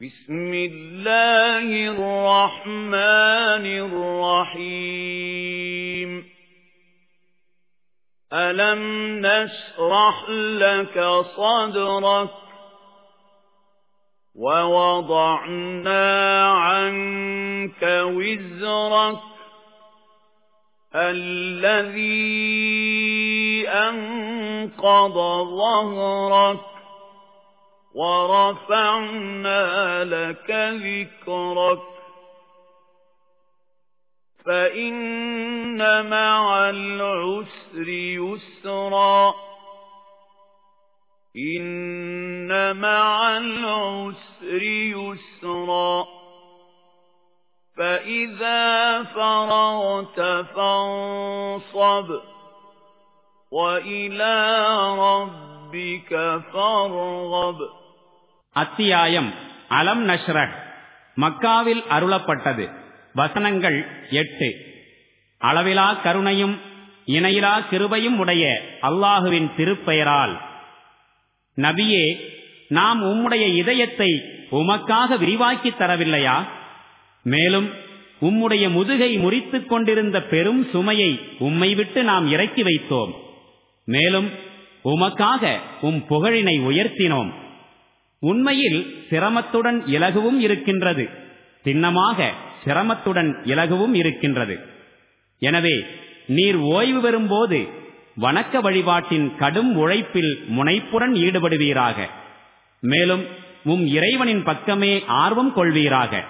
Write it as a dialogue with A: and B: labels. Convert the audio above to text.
A: بسم الله الرحمن الرحيم. ألم نشرح لك صدرك ووضعنا عنك وزرك الذي أنقض ظهرك ورفعنا لك ذكرك فإن مع العسر يسرا إن مع العسر يسرا فإذا فرغت فانصب وإلى ربك
B: அத்தியாயம் அலம் நஷ்ரஹ். மக்காவில் அருளப்பட்டது. வசனங்கள் எட்டு. அளவிலா கருணையும் இணையிலா கிருபையும் உடைய அல்லாஹுவின் திருப்பெயரால். நபியே நாம் உம்முடைய இதயத்தை உமக்காக விரிவாக்கி தரவில்லையா? மேலும் உம்முடைய முதுகை முறித்துக் கொண்டிருந்த பெரும் சுமையை உம்மை விட்டு நாம் இறக்கி வைத்தோம். மேலும் உமக்காக உம் புகழினை உயர்த்தினோம். உண்மையில் சிரமத்துடன் இலகுவும் இருக்கின்றது. சின்னமாக சிரமத்துடன் இலகுவும் இருக்கின்றது. எனவே நீர் ஓய்வு பெறும்போது வணக்க வழிபாட்டின் கடும் உழைப்பில் முனைப்புடன் ஈடுபடுவீராக. மேலும் உம் இறைவனின் பக்கமே ஆர்வம் கொள்வீராக.